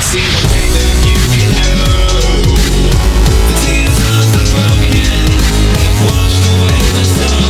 See the pain that you can have away the sun.